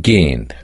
gained.